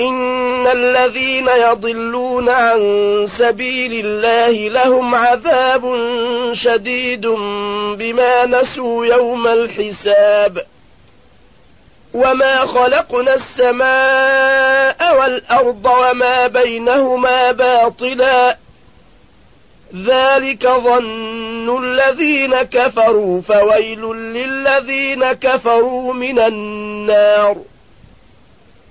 إن الذين يضلون عن سبيل الله لهم عذاب شديد بما نسوا يوم الحساب. وما خلقنا السماء والأرض وما بينهما باطلا. ذلك ظن الذين كفروا فويل للذين كفروا من النار.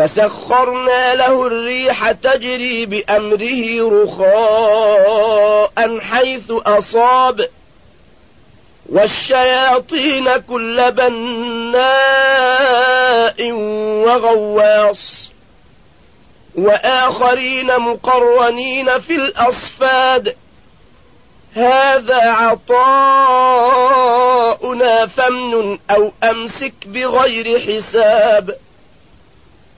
فسخرنا له الريح تجري بأمره رخاء حيث أصاب. والشياطين كل بناء وغواص. وآخرين مقرنين في الأصفاد. هذا عطاؤنا فمن أو أمسك بغير حساب.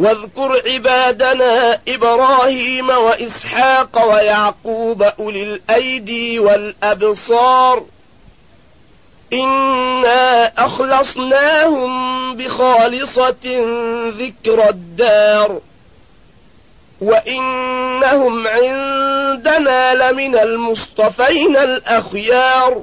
واذكر عبادنا إبراهيم وإسحاق ويعقوب أولي الأيدي والأبصار. إنا أخلصناهم بخالصة ذكر الدار. وإنهم عندنا لمن المصطفين الأخيار.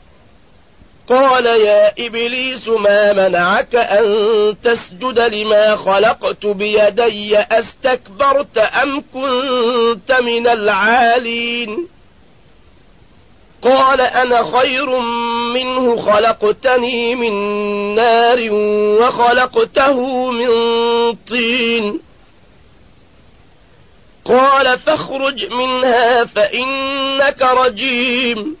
قال يا إبليس ما منعك أن تسجد لما خلقت بيدي؟ أستكبرت أم كنت من العالين؟ قال أنا خير منه خلقتني من نار وخلقته من طين. قال فاخرج منها فإنك رجيم.